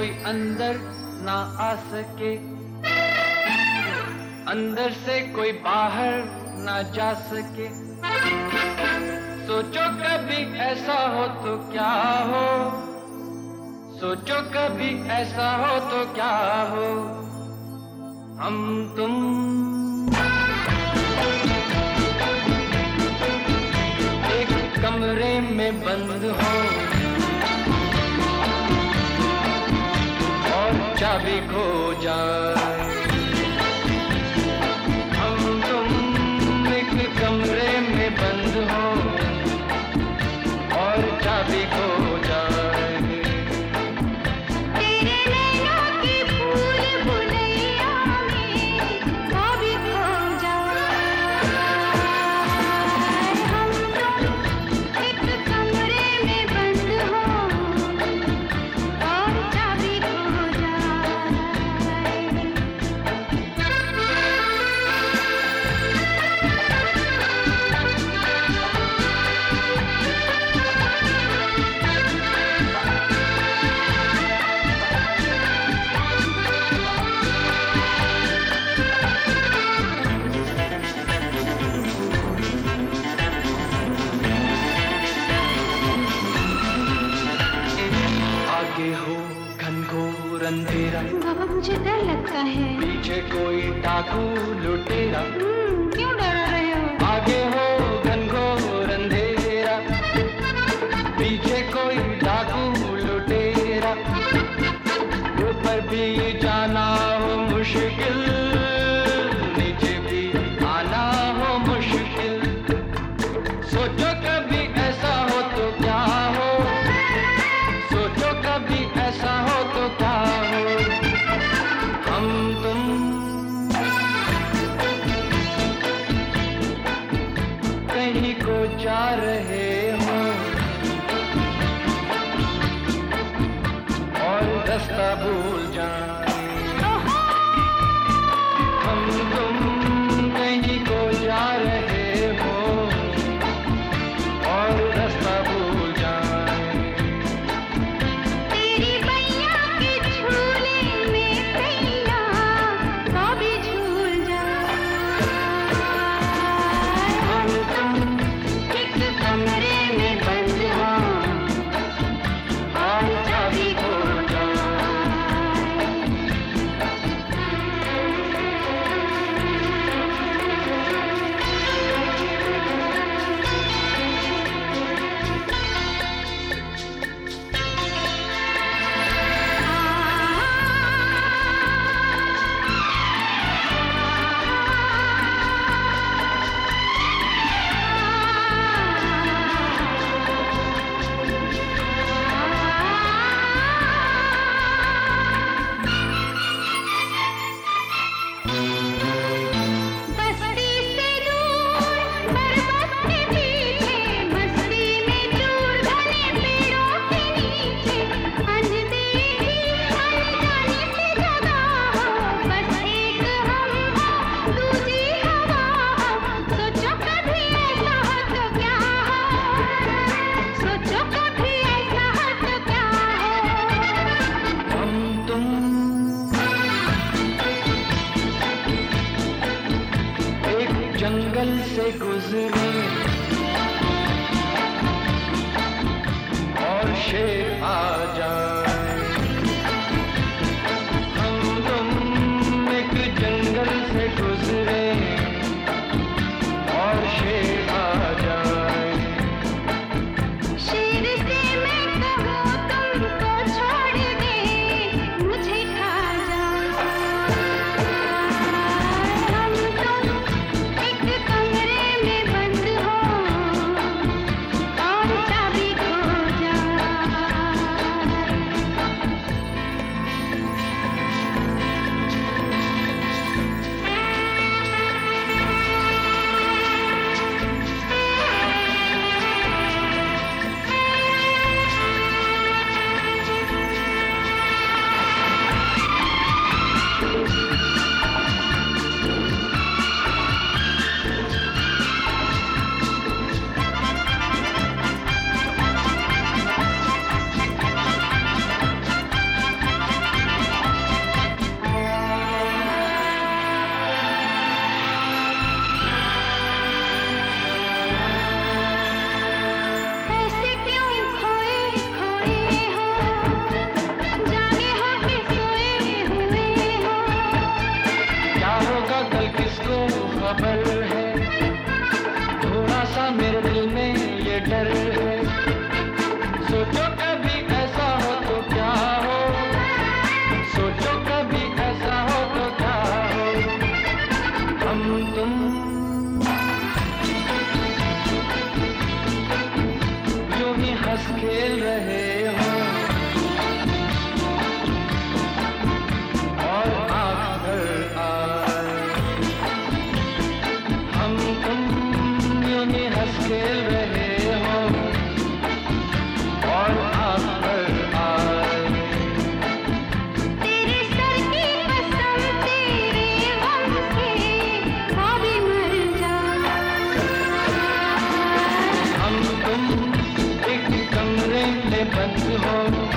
कोई अंदर ना आ सके। अंदर से कोई बाहर ना जा सके। सोचो कभी ऐसा हो तो क्या हो? सोचो कभी ऐसा हो तो क्या हो? हम तुम। एक कमरे में बंद हो। John. बाबा मुझे डर लगता है। पीछे कोई डाकू लुटेरा। जा रहे हो। और दस्ता भूल जाना। जंगल से गुजरे। खबर है। थोड़ा सा मेरे दिल में ये डर है। सोचो कभी ऐसा हो तो क्या हो? सोचो कभी ऐसा हो तो क्या हो? हम तुम यूँ ही हंस खेल रहे हम तुम एक कमरे में बंद हो